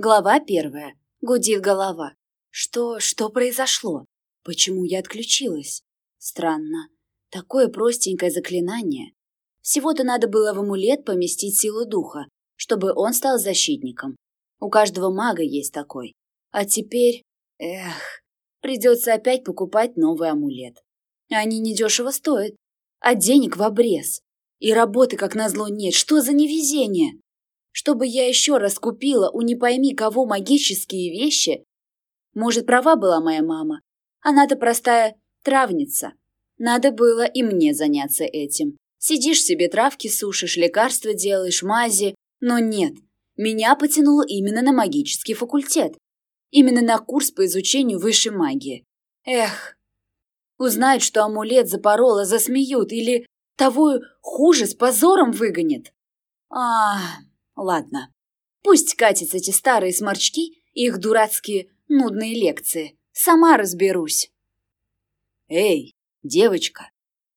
Глава первая. Гудит голова. Что, что произошло? Почему я отключилась? Странно. Такое простенькое заклинание. Всего-то надо было в амулет поместить силу духа, чтобы он стал защитником. У каждого мага есть такой. А теперь... Эх, придется опять покупать новый амулет. Они недешево стоят. А денег в обрез. И работы, как назло, нет. Что за невезение? Чтобы я еще раз купила у не пойми кого магические вещи? Может, права была моя мама? Она-то простая травница. Надо было и мне заняться этим. Сидишь себе, травки сушишь, лекарства делаешь, мази. Но нет, меня потянуло именно на магический факультет. Именно на курс по изучению высшей магии. Эх, узнают, что амулет запорола, засмеют или того хуже с позором выгонят. А, ладно. Пусть катятся эти старые сморчки и их дурацкие нудные лекции. Сама разберусь. Эй, девочка.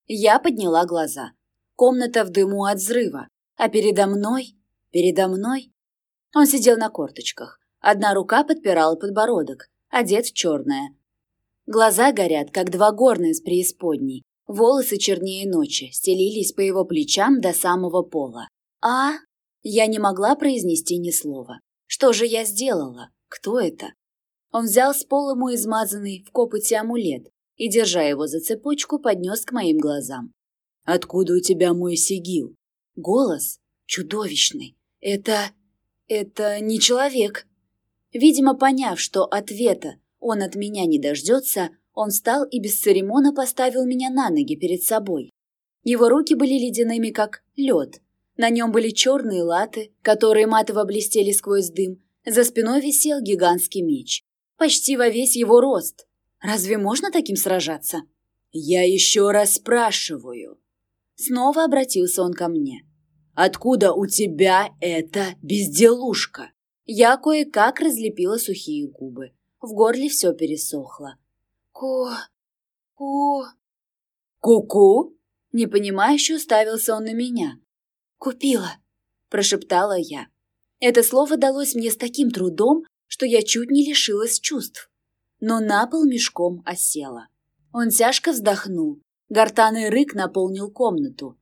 Я подняла глаза. Комната в дыму от взрыва, а передо мной, передо мной... Он сидел на корточках. Одна рука подпирала подбородок, одет в черное. Глаза горят, как два горные с преисподней. Волосы чернее ночи стелились по его плечам до самого пола. А? Я не могла произнести ни слова. Что же я сделала? Кто это? Он взял с пола мой измазанный в копоте амулет и, держа его за цепочку, поднес к моим глазам. «Откуда у тебя мой сигил?» Голос чудовищный. Это... это не человек. Видимо, поняв, что ответа он от меня не дождется, он встал и без церемона поставил меня на ноги перед собой. Его руки были ледяными, как лед. На нем были черные латы, которые матово блестели сквозь дым. За спиной висел гигантский меч. Почти во весь его рост. Разве можно таким сражаться? «Я еще раз спрашиваю». Снова обратился он ко мне. «Откуда у тебя эта безделушка?» Я кое-как разлепила сухие губы. В горле все пересохло. «Ку... ку...» «Ку-ку?» Непонимающе уставился он на меня. «Купила», – прошептала я. Это слово далось мне с таким трудом, что я чуть не лишилась чувств. Но на пол мешком осела. Он тяжко вздохнул. Гортанный рык наполнил комнату.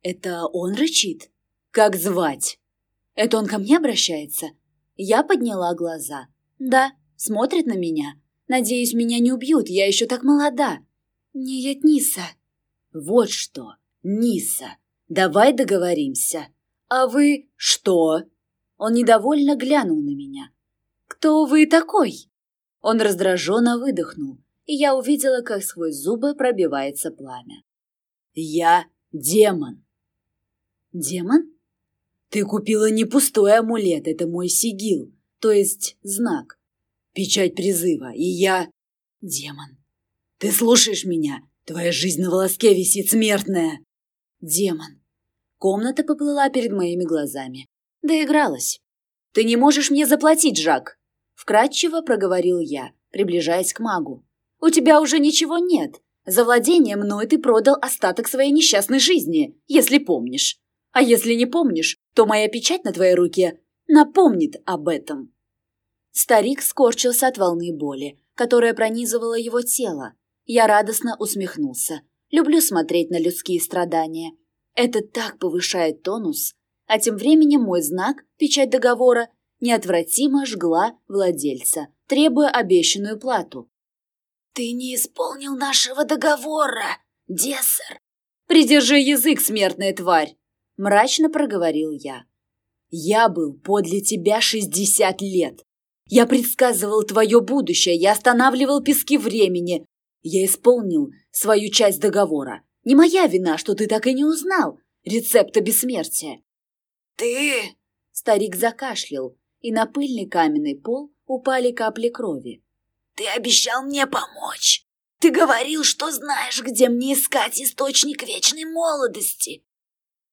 «Это он рычит? Как звать?» «Это он ко мне обращается?» Я подняла глаза. «Да, смотрит на меня. Надеюсь, меня не убьют, я еще так молода. Нет, Ниса. Вот что, Ниса, давай договоримся. А вы что? Он недовольно глянул на меня. Кто вы такой? Он раздраженно выдохнул, и я увидела, как сквозь зубы пробивается пламя. Я демон. Демон? Ты купила не пустой амулет, это мой сигил, то есть знак печать призыва, и я... Демон. Ты слушаешь меня? Твоя жизнь на волоске висит смертная. Демон. Комната поплыла перед моими глазами. Доигралась. Ты не можешь мне заплатить, Жак. Вкратчиво проговорил я, приближаясь к магу. У тебя уже ничего нет. За владение мной ты продал остаток своей несчастной жизни, если помнишь. А если не помнишь, то моя печать на твоей руке напомнит об этом. Старик скорчился от волны боли, которая пронизывала его тело. Я радостно усмехнулся. Люблю смотреть на людские страдания. Это так повышает тонус. А тем временем мой знак, печать договора, неотвратимо жгла владельца, требуя обещанную плату. «Ты не исполнил нашего договора, Дессер!» «Придержи язык, смертная тварь!» — мрачно проговорил я. «Я был подле тебя шестьдесят лет. Я предсказывал твое будущее, я останавливал пески времени. Я исполнил свою часть договора. Не моя вина, что ты так и не узнал рецепта бессмертия. Ты... Старик закашлял, и на пыльный каменный пол упали капли крови. Ты обещал мне помочь. Ты говорил, что знаешь, где мне искать источник вечной молодости.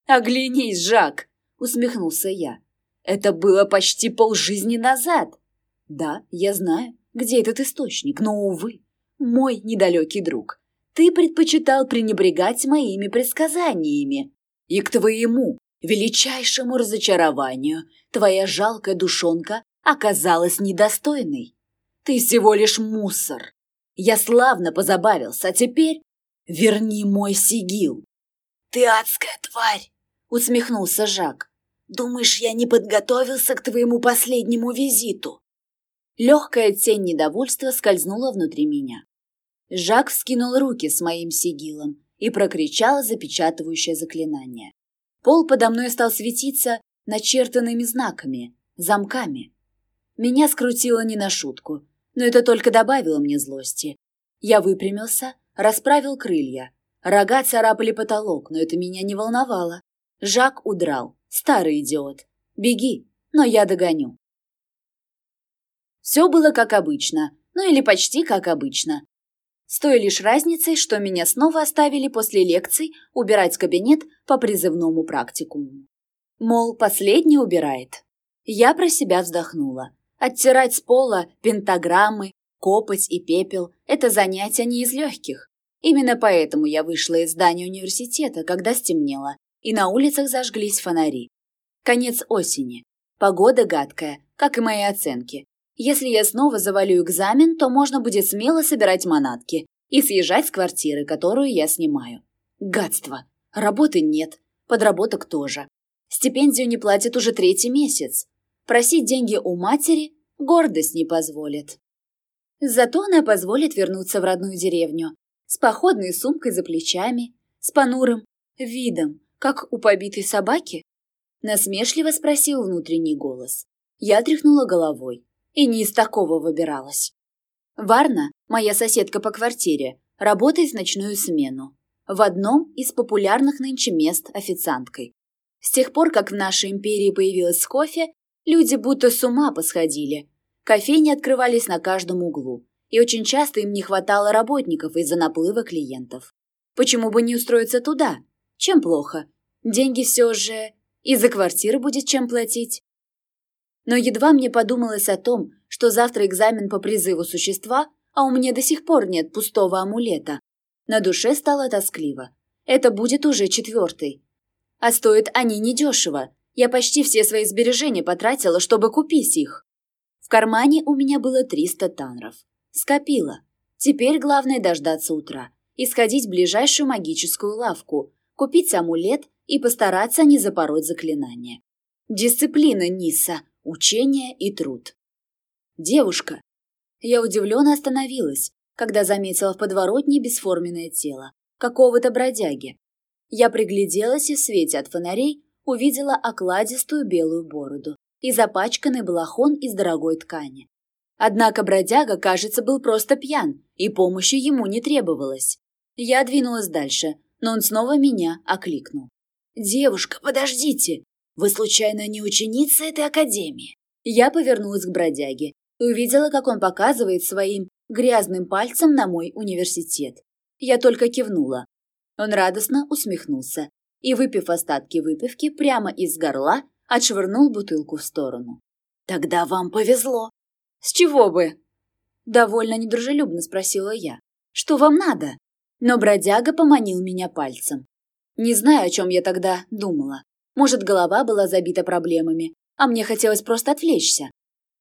Оглянись, Жак, усмехнулся я. Это было почти полжизни назад. Да, я знаю, где этот источник, но, увы, мой недалекий друг, ты предпочитал пренебрегать моими предсказаниями. И к твоему величайшему разочарованию твоя жалкая душонка оказалась недостойной. Ты всего лишь мусор. Я славно позабавился, а теперь верни мой сигил. Ты адская тварь, усмехнулся Жак. Думаешь, я не подготовился к твоему последнему визиту? Легкая тень недовольства скользнула внутри меня. Жак вскинул руки с моим сигилом и прокричал запечатывающее заклинание. Пол подо мной стал светиться начертанными знаками, замками. Меня скрутило не на шутку, но это только добавило мне злости. Я выпрямился, расправил крылья. Рога царапали потолок, но это меня не волновало. Жак удрал. Старый идиот. Беги, но я догоню. Все было как обычно, ну или почти как обычно. С той лишь разницей, что меня снова оставили после лекций убирать кабинет по призывному практикуму. Мол, последний убирает. Я про себя вздохнула. Оттирать с пола пентаграммы, копоть и пепел – это занятие не из легких. Именно поэтому я вышла из здания университета, когда стемнело, и на улицах зажглись фонари. Конец осени. Погода гадкая, как и мои оценки, если я снова завалю экзамен, то можно будет смело собирать манатки и съезжать с квартиры, которую я снимаю. Гадство. Работы нет, подработок тоже. Стипендию не платят уже третий месяц. Просить деньги у матери гордость не позволит. Зато она позволит вернуться в родную деревню с походной сумкой за плечами, с понурым видом, как у побитой собаки. Насмешливо спросил внутренний голос. Я тряхнула головой и не из такого выбиралась. Варна, моя соседка по квартире, работает в ночную смену. В одном из популярных нынче мест официанткой. С тех пор, как в нашей империи появилось кофе, люди будто с ума посходили. Кофейни открывались на каждом углу, и очень часто им не хватало работников из-за наплыва клиентов. Почему бы не устроиться туда? Чем плохо? Деньги все же... И за квартиры будет чем платить. Но едва мне подумалось о том, что завтра экзамен по призыву существа, а у меня до сих пор нет пустого амулета, на душе стало тоскливо. Это будет уже четвертый. А стоят они недешево. Я почти все свои сбережения потратила, чтобы купить их. В кармане у меня было 300 танров. Скопила. Теперь главное дождаться утра и сходить в ближайшую магическую лавку, купить амулет и постараться не запороть заклинание. Дисциплина Ниса, учение и труд. Девушка. Я удивленно остановилась, когда заметила в подворотне бесформенное тело какого-то бродяги. Я пригляделась и в свете от фонарей увидела окладистую белую бороду и запачканный балахон из дорогой ткани. Однако бродяга, кажется, был просто пьян, и помощи ему не требовалось. Я двинулась дальше, но он снова меня окликнул. «Девушка, подождите! Вы, случайно, не ученица этой академии?» Я повернулась к бродяге и увидела, как он показывает своим грязным пальцем на мой университет. Я только кивнула. Он радостно усмехнулся и, выпив остатки выпивки прямо из горла, отшвырнул бутылку в сторону. «Тогда вам повезло». «С чего бы?» Довольно недружелюбно спросила я. «Что вам надо?» Но бродяга поманил меня пальцем. Не знаю, о чем я тогда думала. Может, голова была забита проблемами, а мне хотелось просто отвлечься.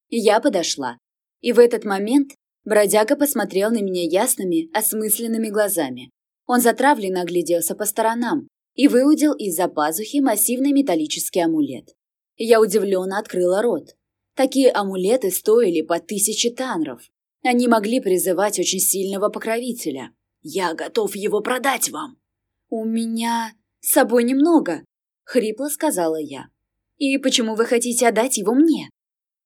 Я подошла. И в этот момент бродяга посмотрел на меня ясными, осмысленными глазами. Он затравленно огляделся по сторонам и выудил из-за пазухи массивный металлический амулет. Я удивленно открыла рот. Такие амулеты стоили по тысяче танров. Они могли призывать очень сильного покровителя. Я готов его продать вам. У меня с собой немного, хрипло сказала я. И почему вы хотите отдать его мне?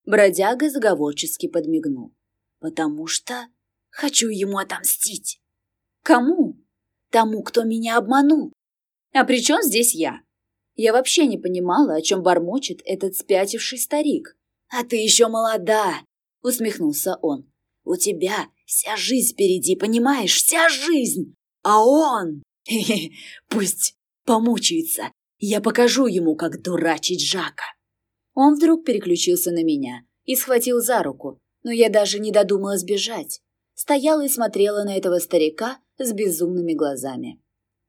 Бродяга заговорчески подмигнул. Потому что хочу ему отомстить. Кому? Тому, кто меня обманул. А при чем здесь я? Я вообще не понимала, о чем бормочет этот спятивший старик. А ты еще молода, усмехнулся он. У тебя вся жизнь впереди, понимаешь? Вся жизнь! А он... Пусть помучается, я покажу ему, как дурачить Жака. Он вдруг переключился на меня и схватил за руку, но я даже не додумалась бежать. Стояла и смотрела на этого старика с безумными глазами.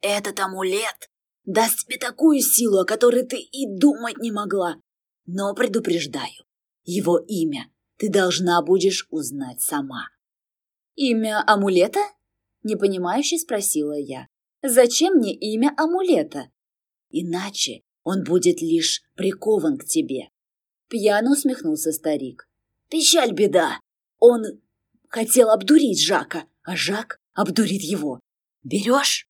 «Этот амулет даст тебе такую силу, о которой ты и думать не могла. Но предупреждаю, Его имя ты должна будешь узнать сама. Имя амулета? Непонимающе спросила я. Зачем мне имя амулета? Иначе он будет лишь прикован к тебе. Пьяно усмехнулся старик. Печаль беда. Он хотел обдурить Жака, а Жак обдурит его. Берешь?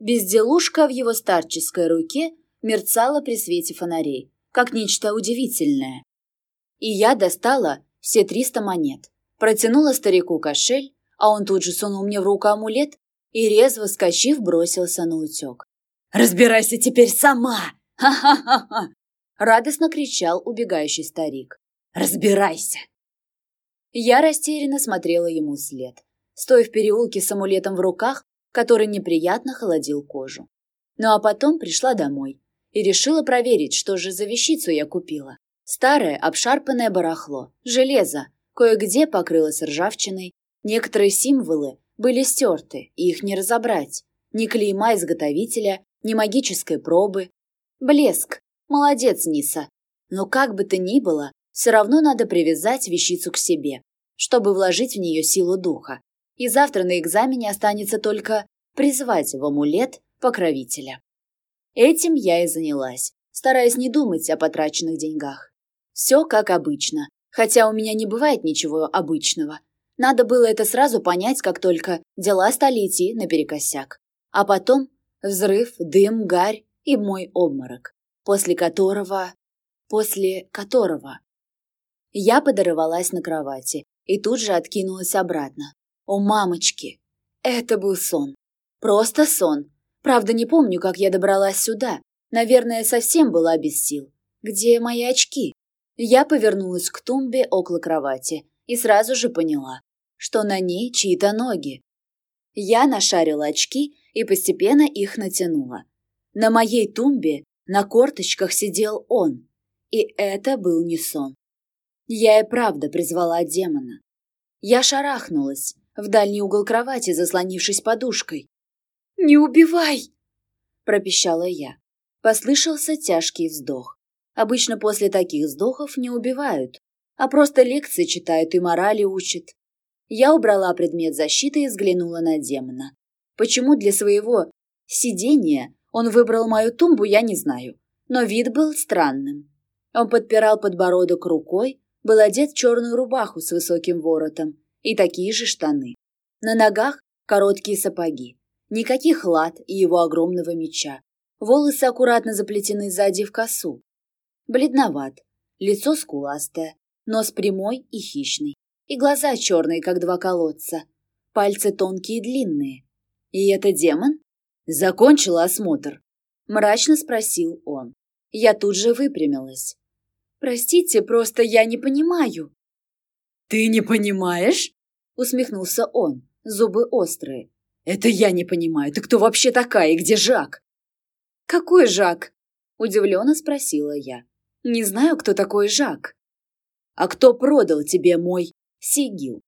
Безделушка в его старческой руке мерцала при свете фонарей, как нечто удивительное. И я достала все триста монет, протянула старику кошель, а он тут же сунул мне в руку амулет и, резво скачив, бросился на утек. «Разбирайся теперь сама!» «Ха-ха-ха-ха!» — радостно кричал убегающий старик. «Разбирайся!» Я растерянно смотрела ему вслед, стоя в переулке с амулетом в руках, который неприятно холодил кожу. Ну а потом пришла домой и решила проверить, что же за вещицу я купила. Старое обшарпанное барахло, железо, кое-где покрылось ржавчиной, некоторые символы были стерты, и их не разобрать. Ни клейма изготовителя, ни магической пробы. Блеск. Молодец, Ниса. Но как бы то ни было, все равно надо привязать вещицу к себе, чтобы вложить в нее силу духа. И завтра на экзамене останется только призвать в амулет покровителя. Этим я и занялась, стараясь не думать о потраченных деньгах. Все как обычно, хотя у меня не бывает ничего обычного. Надо было это сразу понять, как только дела стали идти наперекосяк. А потом взрыв, дым, гарь и мой обморок, после которого... после которого... Я подорвалась на кровати и тут же откинулась обратно. О, мамочки! Это был сон. Просто сон. Правда, не помню, как я добралась сюда. Наверное, совсем была без сил. Где мои очки? Я повернулась к тумбе около кровати и сразу же поняла, что на ней чьи-то ноги. Я нашарила очки и постепенно их натянула. На моей тумбе на корточках сидел он, и это был не сон. Я и правда призвала демона. Я шарахнулась в дальний угол кровати, заслонившись подушкой. «Не убивай!» – пропищала я. Послышался тяжкий вздох. Обычно после таких вздохов не убивают, а просто лекции читают и морали учат. Я убрала предмет защиты и взглянула на демона. Почему для своего сидения он выбрал мою тумбу, я не знаю, но вид был странным. Он подпирал подбородок рукой, был одет в черную рубаху с высоким воротом и такие же штаны. На ногах короткие сапоги. Никаких лад и его огромного меча. Волосы аккуратно заплетены сзади в косу. Бледноват, лицо скуластое, нос прямой и хищный, и глаза черные, как два колодца. Пальцы тонкие и длинные. И это демон? Закончила осмотр. Мрачно спросил он. Я тут же выпрямилась. Простите, просто я не понимаю. Ты не понимаешь? Усмехнулся он, зубы острые. «Это я не понимаю. Ты кто вообще такая и где Жак?» «Какой Жак?» – удивленно спросила я. «Не знаю, кто такой Жак». «А кто продал тебе мой сигил?»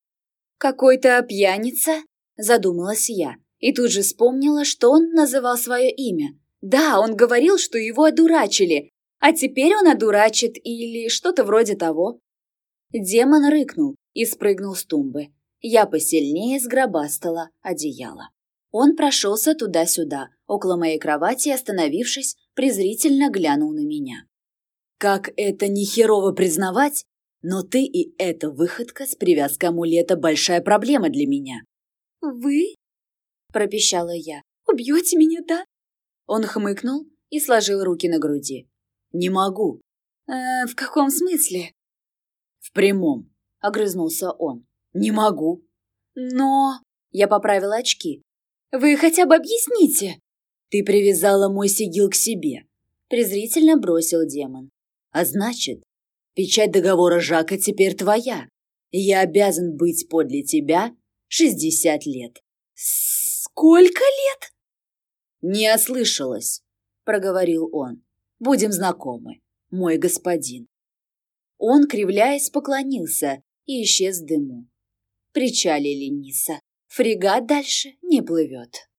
«Какой-то пьяница?» – задумалась я. И тут же вспомнила, что он называл свое имя. Да, он говорил, что его одурачили, а теперь он одурачит или что-то вроде того. Демон рыкнул и спрыгнул с тумбы. Я посильнее сгробастала одеяло. Он прошелся туда-сюда, около моей кровати, остановившись, презрительно глянул на меня. «Как это не херово признавать, но ты и эта выходка с привязкой амулета большая проблема для меня». «Вы?» – пропищала я. «Убьете меня, да?» Он хмыкнул и сложил руки на груди. «Не могу». «Э, «В каком смысле?» «В прямом», – огрызнулся он. «Не могу». «Но...» Я поправила очки. «Вы хотя бы объясните». «Ты привязала мой сигил к себе», — презрительно бросил демон. «А значит, печать договора Жака теперь твоя, я обязан быть подле тебя шестьдесят лет». «Сколько лет?» «Не ослышалась», — проговорил он. «Будем знакомы, мой господин». Он, кривляясь, поклонился и исчез в дыму. Причалили Ниса. Фрегат дальше не плывет.